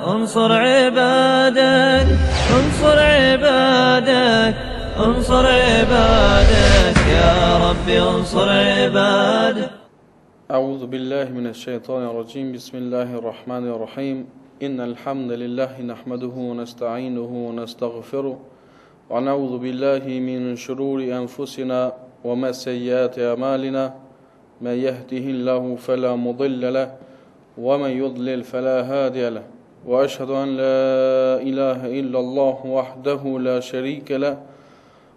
انصر عبادك انصر عبادك انصر عبادك يا ربي انصر عبادك أعوذ بالله من الشيطان الرجيم بسم الله الرحمن الرحيم إن الحمد لله نحمده ونستعينه ونستغفره ونعوذ بالله من شرور أنفسنا وما سيئات أعمالنا من يهده الله فلا مضل له ومن يضلل فلا هادي له وأشهد أن لا إله إلا الله وحده لا شريك له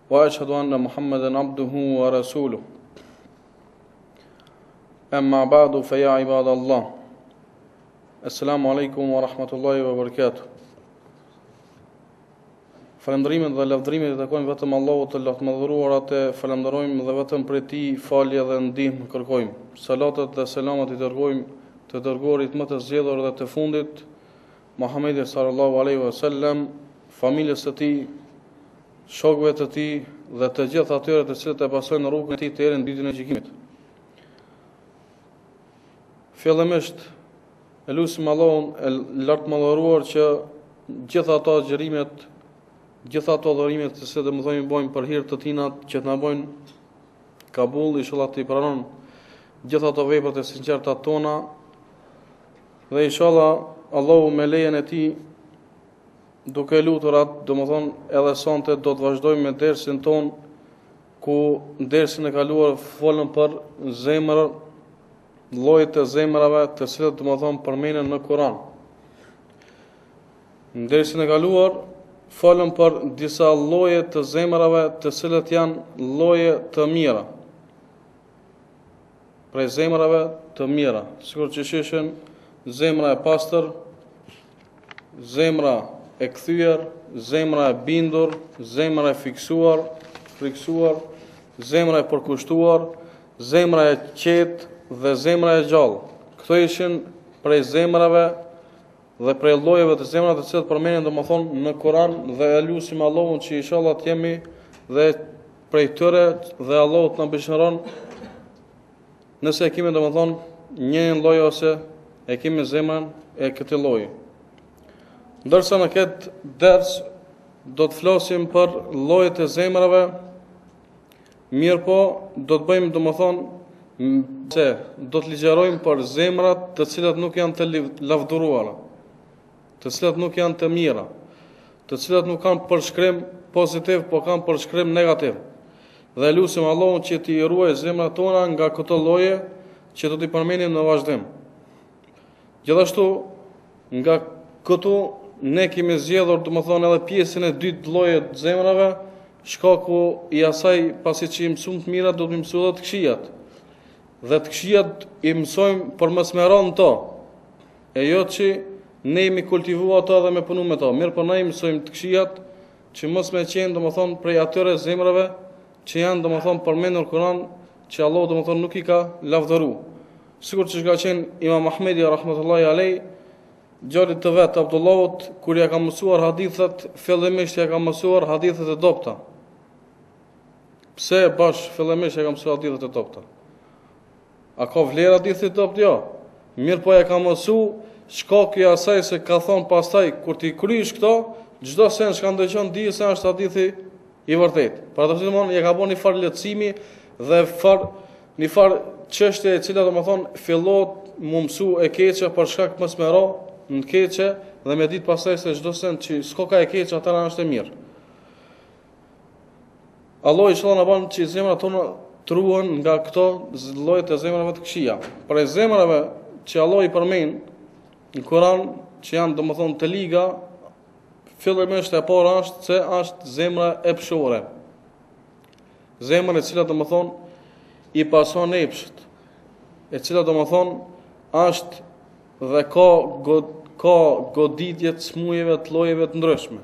وأشهد أن محمدا عبده ورسوله أما بعد فيا عباد الله السلام عليكم ورحمة الله وبركاته Falënderimet dhe lavdërimet i takojnë vetëm Allahut të Lartmadhëruar atë falënderojmë dhe vetëm prej tij falje dhe ndihmë kërkojmë. Salatet dhe selamet i dërgojmë të dërguarit më të zgjedhur dhe të fundit, Muhamedit sallallahu alaihi wasallam, familjes së tij, shokëve të tij dhe të gjithë atyre të cilët e pasojnë rrugën e tij deri në ditën e gjykimit. Fillimisht E lusim Allahun e lartmadhëruar që gjithë ato agjërimet, gjithë ato adhurimet që domethënë i bojmë për hir të tina që të na bojnë kabul, inshallah t'i pranon gjithë ato veprat e sinqerta tona dhe inshallah Allahu me lejen e tij duke lutur atë, domethënë edhe sonte do të vazhdojmë me dersin tonë ku dersin e kaluar folëm për zemrën llojet e zemrave të cilat domethënë përmenen në Kur'an. Në dersin e kaluar folëm për disa lloje të zemrave të cilat janë lloje të mira. Prej zemrave të mira, sikurse ishin zemra e pastër, Zemra e kthyer, zemra e bindur, zemra e fiksuar, frikësuar, zemra e përkushtuar, zemra e qetë dhe zemra e gjallë. Këto ishin prej zemrave dhe prej llojeve të zemrave të cilat përmenden domethënë në Kur'an dhe e lusim Allahun që inshallah të jemi dhe prej tyre dhe Allahu të na mëshiron Nëse e kemi domethënë një lloj ose e kemi zemrën e këtij lloji. Ndërsa në këtë ders do të flasim për llojet e zemrave, mirëpo do të bëjmë domethënë se do të ligjërojmë për zemrat të cilat nuk janë të lavdëruara. të cilat nuk janë të mira, të cilat nuk kanë përshkrim pozitiv, po kanë përshkrim negativ. Dhe e lusim Allahun që t'i ruajë zemrat tona nga këto lloje që do t'i përmenim në vazhdim. Gjithashtu, nga këtu ne kemi zgjedhur, domethënë, edhe pjesën e dytë llojet e zemrave, shkaku i asaj pasi që i mësum të mirat, do t'i mësu edhe të këqijat. Dhe të këqijat i mësojmë për mos me ra në to, E jo që ne m'i kultivu ato dhe me punu me to, mirëpo ne i mësojmë të këqijat që mos me qenë domethënë prej atyre zemrave që janë domethënë përmenur n'Kur'an që Allahu domethënë nuk i ka lavdëru. Sikur që çka qenë imam Ahmedi rahmetullahi alejh, djalit të vet Abdullahut, kur ia ka mësuar hadithet, fillimisht ia ka mësuar hadithet e dobëta. Pse bash fillimisht ia ka mësuar hadithet e dobëta? A ka vlerë hadithi i dobt jo. Mirëpo ja ka mësu shkaku i asaj se ka thonë pastaj kur t'i krysh këto, çdo sen çka ndëgjon di se është hadithi i vërtet. Pra domethënë, ja ka bo një farë letësimi dhe farë, një farë qështje e cila domethënë fillohet më mësu e keqe për shkak mos me ra në keqe dhe me ditë pasaj se çdo sen që s'koka e keqe atëherë është e mirë. Allahu inshallah na ban që zemrat tona t'ruhen nga këto llojet e zemrave të këshia. Prej zemrave që Allahu i përmen në Kuran që janë domethënë të liga, fillimisht e para është se është zemra epshore. Zemra e cila domethënë i pason epshet, e cila domethënë është dhe ka, god, ka goditje t'smujeve të llojeve të ndryshme.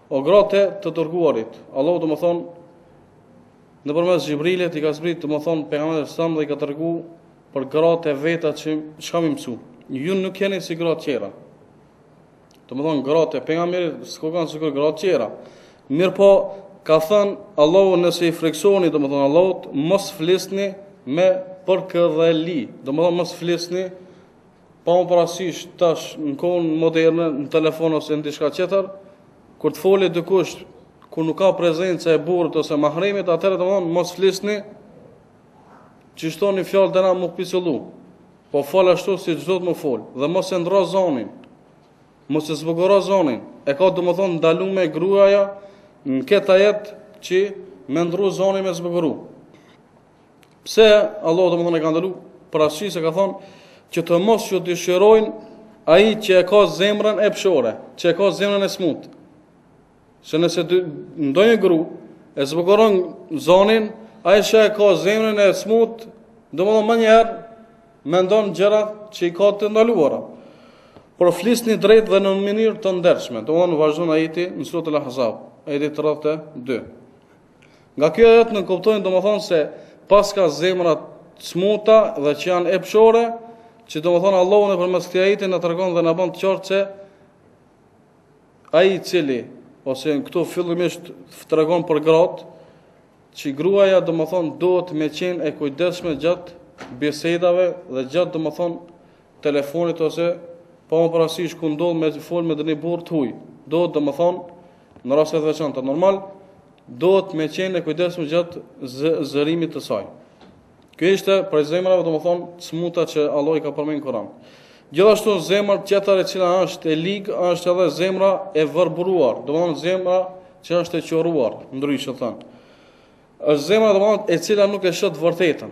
O gratë e të dërguarit, Allahu domethënë, nëpërmes Xhibrilit i ka zbrit, domethënë, pejgamberit alejhi selam dhe i ka tërgu për gratë e veta që çka m'i mësu. Ju nuk jeni si gratë tjera. Domethënë, gratë e pejgamberit, s'kokan sikur gratë tjera. Mirëpo, ka thënë, Allahu nëse i friksoheni, domethënë, Allahut mos flisni me përkëdheli. Domethënë, mos flisni Pa marr parasysh tash në kohën moderne, në telefon ose në diçka qetër, kur të foli dikush kur nuk ka prezencë e burrit ose mahremit, atëherë domthon mos flisni që shtoni fjalë të na më pisollu. Po fol ashtu si çdo të më fol dhe mos e ndro zonin. Mos e zbukuro zonin. E ka domthon ndalume gruaja në këtë ajet që me ndru zonin me zbukuru. Pse Allahu domethënë e ka ndalu për arsye se ka thonë që të mos ju dëshirojnë ai që e ka zemrën epshore, që e ka zemrën e smut. Se nëse ndonjë gru e zbukuron zonin, ai që e ka zemrën e smut, domethënë menjëherë mendon gjëra që i ka të ndaluara. Por flisni drejt dhe në mënyrë të ndershme. Domethënë vazhdon ajeti në suretul Ahzab, ajeti 32. Nga ky ajet ne kuptojmë domethënë se paska zemra t'smuta dhe që janë epshore, që domethënë Allahu nëpërmes këtij ajeti na tregon dhe na ban të qartë se ai i cili, ose këtu fillimisht tregon për gratë, që gruaja domethënë duhet me qenë e kujdesshme gjatë bisedave dhe gjatë domethënë telefonit ose pa marr parasysh ku ndodh me fol me ndonji burrë të huj. Domethënë, në raste të veçanta normal, duhet me qenë e kujdesshme gjatë zë, zërimit të saj. Kjo është prej zemrave domethënë të smuta që Allahu i ka përmen në Kuran. Gjithashtu zemër tjetër e cila është e ligë, është edhe zemra e verbuar, domethënë zemra që është e qorruar, ndryshe të thënë. është zemra domethënë e cila nuk e sheh të vërtetën.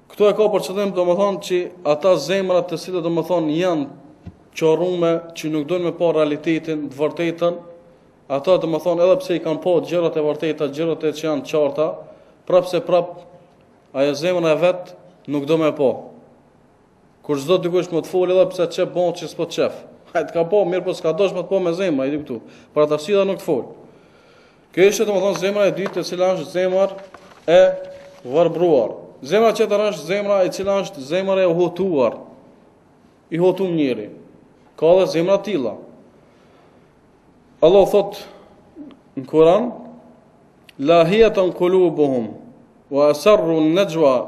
Këtu e ka për qëllim domethënë që ata zemrat të cilat domethënë janë qorrume që nuk dojnë me po realitetin, të vërtetën, ata domethënë edhe pse i kanë po gjërat e vërteta, gjërat e që janë qarta, prap se prap ajo zemra e vet nuk do me po. Kur s'do dikush me të fol edhe pse që po bon që s'po të shef. Ai të ka po, mirëpo s'ka dosht me të po me zemër ai këtu. Për atë arsye nuk të foli. Kjo ishte domethënë zemra e dytë e cila është zemër e verbuar. Zemra tjetër është zemra e cila është zemër e hutuar. I hutum njeri. Ka dhe zemra të tilla. Allahu thotë në Kuran, lahijeten kulubuhum, wa asarru en-nexhua,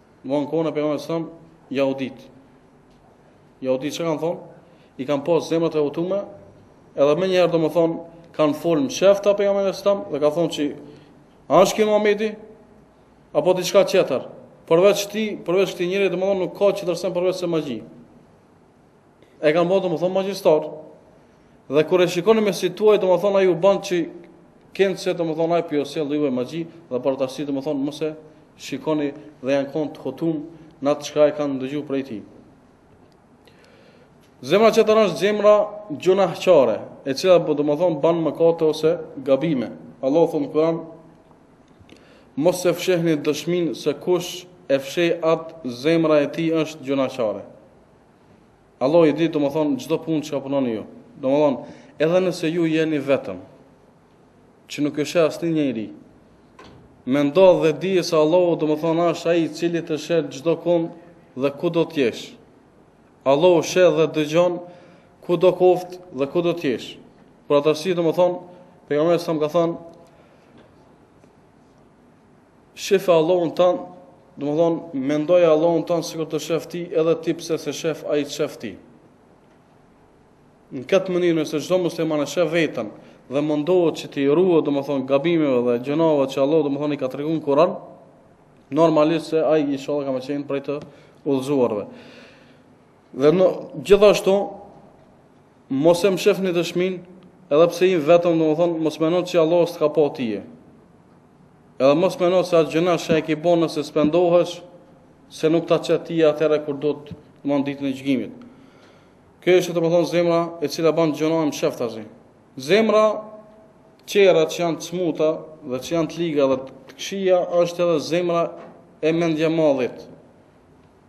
Në kohën e Pejgamberit alejhi selam jahudit. Jahudit çka kanë thonë? I kanë pas zemrat e hutume, edhe menjëherë domethënë kanë fol mshefta Pejgamberit alejhi selam dhe kanë thonë se a është ky Muhamedi apo diçka tjetër. Përveç tij, përveç këtij njeri domethënë nuk ka tjetër sen përveç se magji. E kanë bërë domethënë magjistar. Dhe kur e shikoni me sytë tuaj domethënë ai u bën që kinse domethënë ai po sjell dhe juve magji dhe për atë arsye domethënë mos e shikoni dhe janë kon të hutum në atë çka e kanë ndëgju prej tij. Zemra tjetër është zemra gjynahqare, e cila po domethënë bën mëkate ose gabime. Allahu thotë në Kur'an mos e fshehni dëshminë se kush e fsheh atë zemra e tij është gjynahqare. Allahu i di domethënë çdo punë çka punoni ju. Domethënë, edhe nëse ju jeni vetëm, që nuk e sheh asnji njeri, mendo dhe dije se Allahu domethënë ashtë ai i cili të sheh çdokund dhe kudo t'jesh. Allahu sheh dhe dëgjon kudo koftë dhe kudo t'jesh. Për atë arsye domethënë, Pejgamberi alejhi selam ka thonë, Shife Allahun tënd, domethënë mendoje Allahun tënd sikur të shef ti, edhe ti pse s'e shef, ai të shef ti. Në këtë mënyrë nëse çdo musliman e shef veten dhe mundohet që t'i ruhet, domethënë gabimeve dhe gjynaheve që Allahu domethënë i ka tregu në Kur'an, normalisht se ai inshallah ka me qenë prej të udhëzuarve. Dhe gjithashtu mos e mshefni dëshminë, edhe pse je vetëm, domethënë mos mendo se Allahu s'të ka pa ty. Edhe mos mendo se atë gjynah që e ke bën nëse s'pendohesh se nuk ta qet ty atëherë kur domethënë ditën e gjykimit. Kjo është domethënë zemra e cila ban gjynahe msheftazi. Zemra tjera që janë të smuta dhe që janë të liga dhe të këqija është edhe zemra e mendjemadhit.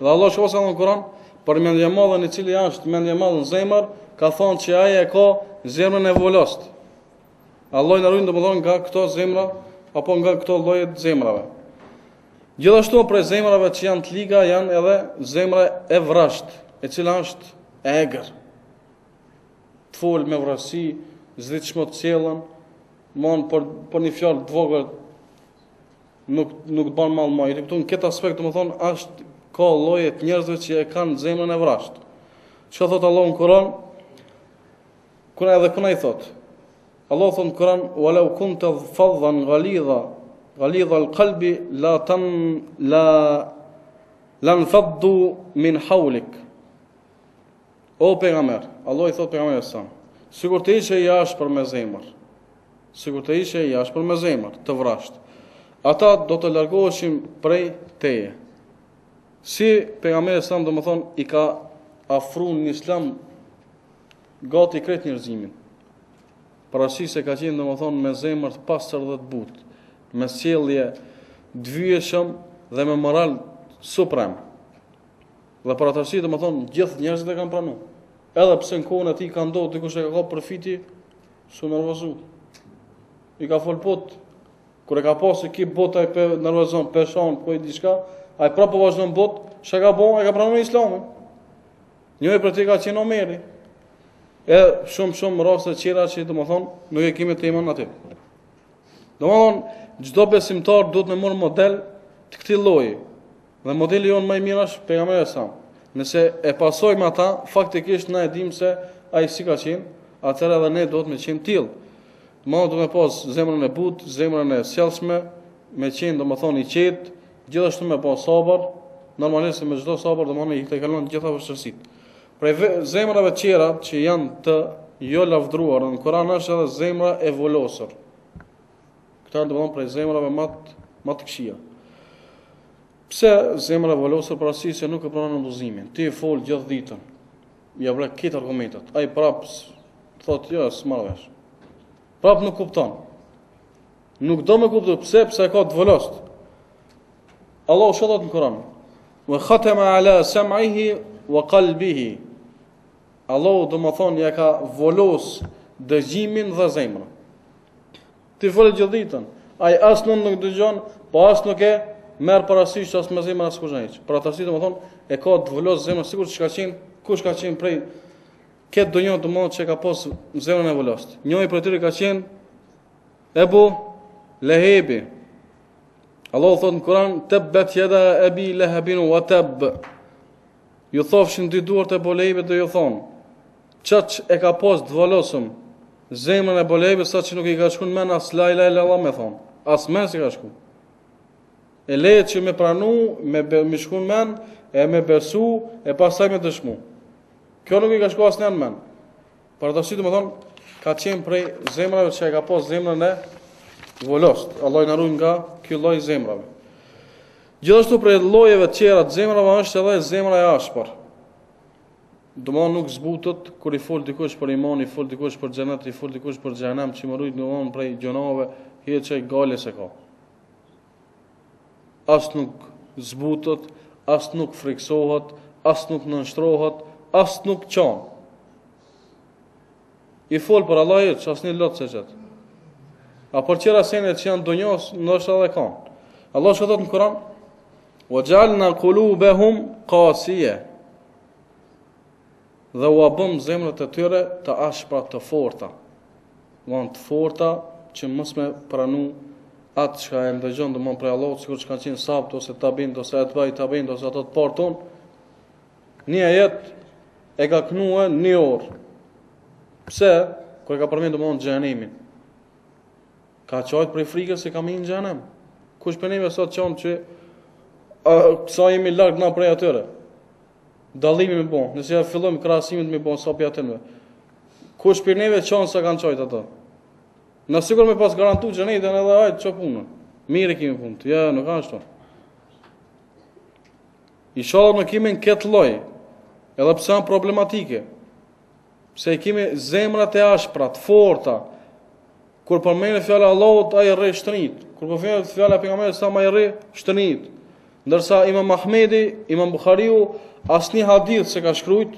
Dhe Allahu xh.sh. në Kuran, për mendjemadhin i cili është mendjemadh në zemër, ka thonë që ai e ka zemrën e vulost. Allahu na rujt domethënë nga këto zemra, apo nga këto lloje të zemrave. Gjithashtu prej zemrave që janë të liga, është edhe zemra e vrazhd, e cila është e egrë. Të folë me vrazhdësi, zritë shmo të cjellën, monë për, për një fjalë të vogël, Nuk nuk bën mall më. Edhe këtu në këtë aspekt domethënë është ka lloje të njerëzve që e kanë zemrën e vrazhd. Çka thot Allahu në Kur'an? Kur edhe kur ai thot. Allahu thot në Kur'an: "Wa law kunta fadhan ghalidha, ghalidha al-qalbi la tan la lan faddu min hawlik." O pejgamber, Allahu i thot pejgamberit a.s., "Sikur të ishe i ashpër me zemër, Sikur të ishe i ashpër me zemër, të vrazhdë. Ata do të largoheshin prej teje. Si pejgamberi a.s. domethënë i ka afru në Islam gati krejt njerëzimin. Për arsye se ka qenë domethënë me zemër të pastër dhe të butë, me sjellje të vyeshme dhe me moral suprem. Dhe për atë arsye domethënë gjithë njerëzit e kanë pranu. Edhe pse në kohën e tij ka ndodh dikush e ka përfiti, S'u nervozu. I ka fol but. Kur e ka pa se ky but ai pe nervozon, pe shon, po i diçka, ai prapë po vazhdon but, çka ka bën, ai ka pranuar Islamin. Njëri prej tyre ka qenë Omeri. E shumë shumë raste të tjera që domethën nuk e kemi temën aty. Domethën çdo besimtar duhet me marr model të këtij lloji. Dhe modeli jonë më i mirë është pejgamberi a.s.. Nëse e pasojmë ata, faktikisht na e dimë se ai si ka qenë, atëherë edhe ne duhet me qenë të tillë. Domethënë duhet me pas zemrën e butë, zemrën e sjellshme, me qenë domethënë i qetë, gjithashtu me pas sabër, normalisht se me çdo sabër domethënë i tejkalon gjitha vështirësitë. Prej zemrave të tjera që janë të jo lavdruara në Kur'an është edhe zemra e vulosur. Këta janë domethënë prej zemrave më më të këqija. Pse zemra e vulosur për arsye se nuk e pranon udhëzimin. Ti fol gjithë ditën. Ja vra këto argumentet. Ai prap thotë jo, s'marr vesh. Prap nuk kupton. Nuk do me kuptu pse, pse ka të vulost. Allahu xh.sh. thot në Kur'an. Wa khatama ala sam'ihi wa qalbihi. Allahu domethënë ja ka vulos dëgjimin dhe zemrën. Ti fole gjithë ditën. Ai as nuk nuk dëgjon, po as nuk e merr parasysh hiç as me zemër as kush hiç. Pra tash domethënë e ka të vulosur zemrën sikur çka ka qen, kush ka qen prej këtyre domethënë që ka pas zemrën e vulost. Njëri prej tyre ka qen Ebu Lehebi. Allahu thot në Kur'an, "Tabbat yada abi lahabin wa tab." Ju thafshin dy duart e Ebu Lehebit dhe ju thanë. Kaq e ka pas t'vulosun zemrën Ebu Lehebi sa që nuk i ka shku në men as la ilahe illallah me thonë. As men s'i ka shku. E le hiç me pranu, me, me i shku në men, e me besu, e pastaj me dëshmu. Kjo nuk i ka shku as në men. Pra tash domethënë ka qenë prej zemrave që e ka pas zemrën e vulost. Allahu na ruajt nga ky lloj zemrave. Gjithashtu prej llojeve të tjera të zemrave është edhe zemra e ashpër. Domethënë nuk zbutet kur i fol dikush për iman, i fol dikush për xhenet, i fol dikush për xhehenem, çfarëdo domethënë prej gjënave, hiç gajle s'e ka. As nuk zbutet, as nuk frikësohet, as nuk nënshtrohet, as nuk qan. I fol për Allah hiç, as një lot s'e qet. A për tjera sene që janë dunjas, ndoshta edhe kan. Allahu thotë në Kuran, ue xhealna kulubehum kasije, Dhe ua bëmë zemrat e tyre të ashpra të forta, domethënë të forta që mos me pranu atë çka e ndëgjon domethënë prej Allahut, sikur çka kanë qenë sahabët ose tabiinët ose etbai tabiinët ose ata të parët tanë. Një ajet e ka kënue një orë. Pse? Kur e ka përmendur domethënë xhehenemin. Ka qajtë prej frikës se ka me hi në xhehenem. Kush prej neve sot qan ashtu, sa jemi larg na prej atyre? Dallimin me bo, nëse ja fillojmë krahasimet me bo, sa prej atyre. Kush prej neve qan sa kanë qajtë ata? Na sikur me pas garantu xhenetin edhe hajt se punën mirë e kemi punët, jo, nuk ashtu. Inshallah nuk jemi në kët lloj, edhe pse janë problematike, pse i kemi zemrat e ashpra, të forta, Kur përmendet fjala e Allahut, ai rri shtrit. Kur përmendet fjala e pejgamberit a.s. rri shtrit. Ndërsa Imam Ahmedi, Imam Buhariu asnjë hadith s'e ka shkruajt,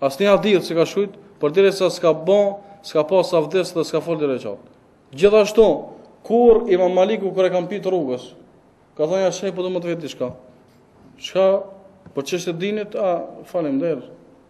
asnjë hadith s'e ka shkruajt, përderisa s'ka bë, s'ka pas avdes dhe s'ka fal dy rekat. Gjithashtu, kur Imam Maliku kur e kanë pyt rrugës, ka thënë ja shejh po du me t'vet diçka. Çka për çështje dinit, faleminderit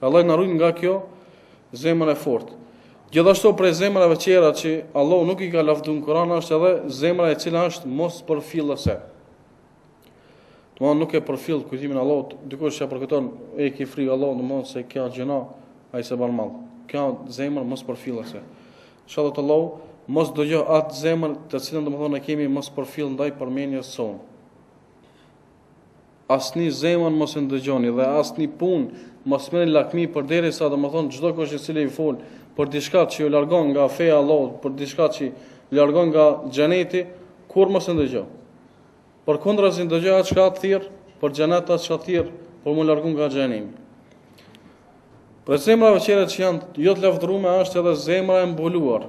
Allah na ruajt nga kjo zemër e fortë. Gjithashtu prej zemrave tjera që Allahu nuk i ka lafdu në Koran është edhe zemra e cila është mospërfillëse. Domethënë nuk e përfill kujtimin e Allahut, dikush që përkujton dhikrin e Allahut, domethënë se kjo gjëna ai s'e ban mall. Kjo zemra mospërfillëse. Inshallah Allahu, mos dëgjo atë zemrë të cilën domethënë e kemi mospërfill ndaj përmendjes sonë. Asnji zemër mos e ndëgjoni dhe asnji punë mos merrni lakmi përderisa domethënë çdokush i cili ju fol për diçka që ju largon nga feja e Allahut, për diçka që ju largon nga xheneti, kurrë mos e ndëgjo. Përkundrazi ndëgjo atë çka thirr për xhenet atë çka thirr për mu largu nga xhenemi. Prej zemrave tjera që janë jo të lavdërume është edhe zemra e mbuluar.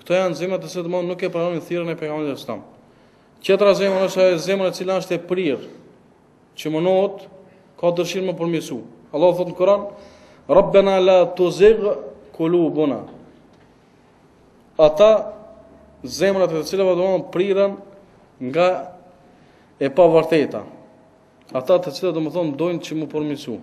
Këto janë zemra të cilat domthonë nuk e pranonin thirrjen e pejgamberit sallallahu alajhi wasallam. Tjetra zemra është ajo zemra e cila është e prirë, që mundohet ka dëshirë me u përmirësu. Allah thotë në Kur'an: "Rabbana la tuzigh qulubuna." Ata zemrat e të cilëve do të priren nga e pavërteta. Ata të cilët domethënë dojnë që me u përmirësu.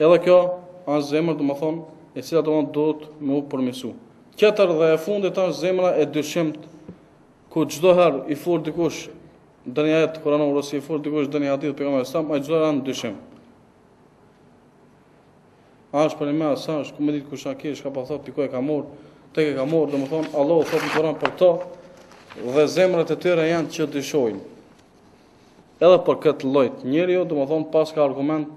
Edhe kjo është zemër, domethënë, e cila domethënë duhet me u përmirësu. Tjetër dhe e fundit është zemra e dyshimt, ku çdo herë i flet dikush ndonjë ajet Kur'anor ose i flet dikush ndonjë hadith pejgamberit selam çdo herë në dyshim. A është apo mos është ku me dit kush ka kish ka po thotë diku e ka marr, tek e ka marr, domethënë Allahu thotë në Kur'an për to dhe zemrat e tyre janë që dyshojnë. Edhe për këtë lloj njeriu, domethënë paska argument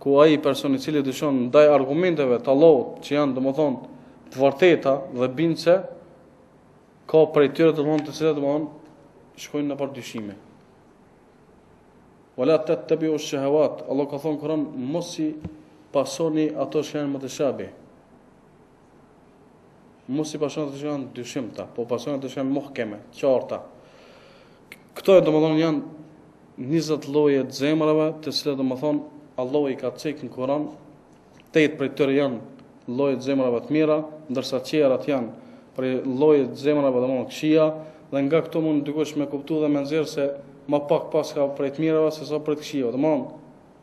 ku ai person i cili dyshon ndaj argumenteve të Allahut që janë domethënë të vërteta dhe bindëse ka prej tyre domethënë të cilat domethënë shkojnë nëpër dyshime. Wala tattabi'u ash-shahawat. Allah ka thonë Kur'an mos i pasoni ato që janë muteshabih. Mos i pasoni ato çka janë dyshimta, po pasoni ato çka janë muhkeme, qarta. Këto domethënë janë 20 lloje të zemrave, të cilat domethënë, Allahu i ka cek në kuran, tetë prej tyre janë lloje të zemrave të mira, ndërsa tjerat janë prej lloje të zemrave domethënë këqija, dhe nga këto mundet dikush me kuptu dhe me nxjerr se ma pak paska prej të mirave, se sa prej të këqijave. Domethënë,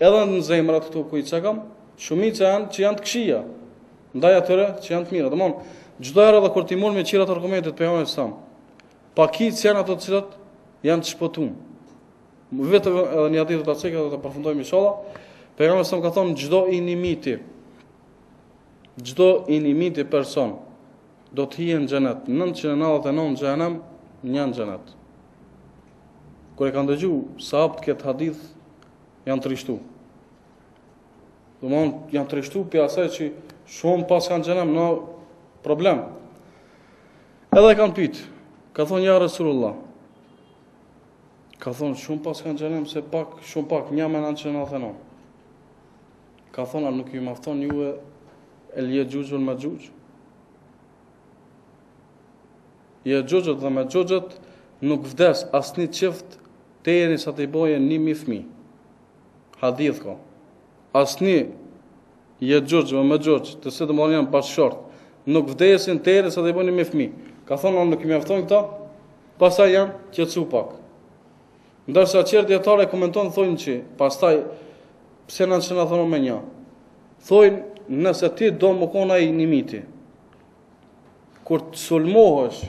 Edhe në zemrat këtu ku i cekëm, shumica janë që janë të këqija. Ndaj atyre që janë të mira. Domthon, çdo herë edhe kur t'i marrim me i kqyr argumentet e pejgamberit selam. Pakicë janë ato të cilat janë të shpëtuar. Vetëm edhe një hadith do ta cek e do ta përfundojmë inshallah. Pejgamberi selam ka thonë çdo i njimijti. Çdo i njimijti person do të hijë në xhenet 999 xhenem një xhenet. Kur e kanë dëgju sahabët këtë hadith, janë trishtu. Domethënë, janë trishtu prej asaj që shumë paska në xhehenem në problem. Edhe e kanë pytë, ka thonë ja Resulullah, ka thonë shumë paska në xhehenem se pak, shumë pak, një me nanqind e nandhet e nan. Ka thonë, a nuk ju mafton ju e edhe Jexhuxh e Mexhuxh? Jexhuxhët dhe Mexhuxhët nuk vdes asnjë çift deri sa t'i bëjë një mijë fëmijë. Hadith ka. Asnjë Jexhuxh dhe Mexhuxh, të cilët domethënë janë bashkëshortë, nuk vdesin deri sa t'i bëjnë një mijë fëmijë. Ka thonë a nuk ju mjafton këta, pastaj janë qetësu pak. Ndërsa tjerë dijetarë komentojnë thonë që pastaj pse nanqind e nandhet e nan me një. Thonë nëse ti do me kon ai i njëmijti, Kur të sulmohesh,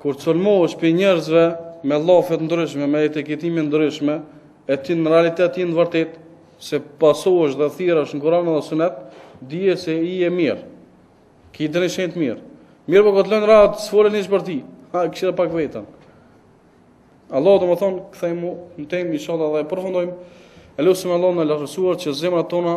kur sulmohesh prej njerëzve me llafe të ndryshme, me etiketime të ndryshme, e ti në realitet je në të vërtetë, se bazohesh dhe thirresh në Kuran dhe Sunet, dije se je mirë, ki një shenjë të mirë. Mirëpo po të lënë rahat, s'folën hiç për ty, ha, kshyre pak veten. Allah domethënë, kthehemi në temë, inshallah dhe e përfundojmë, e lusim Allahun e Lartësuar që zemra tona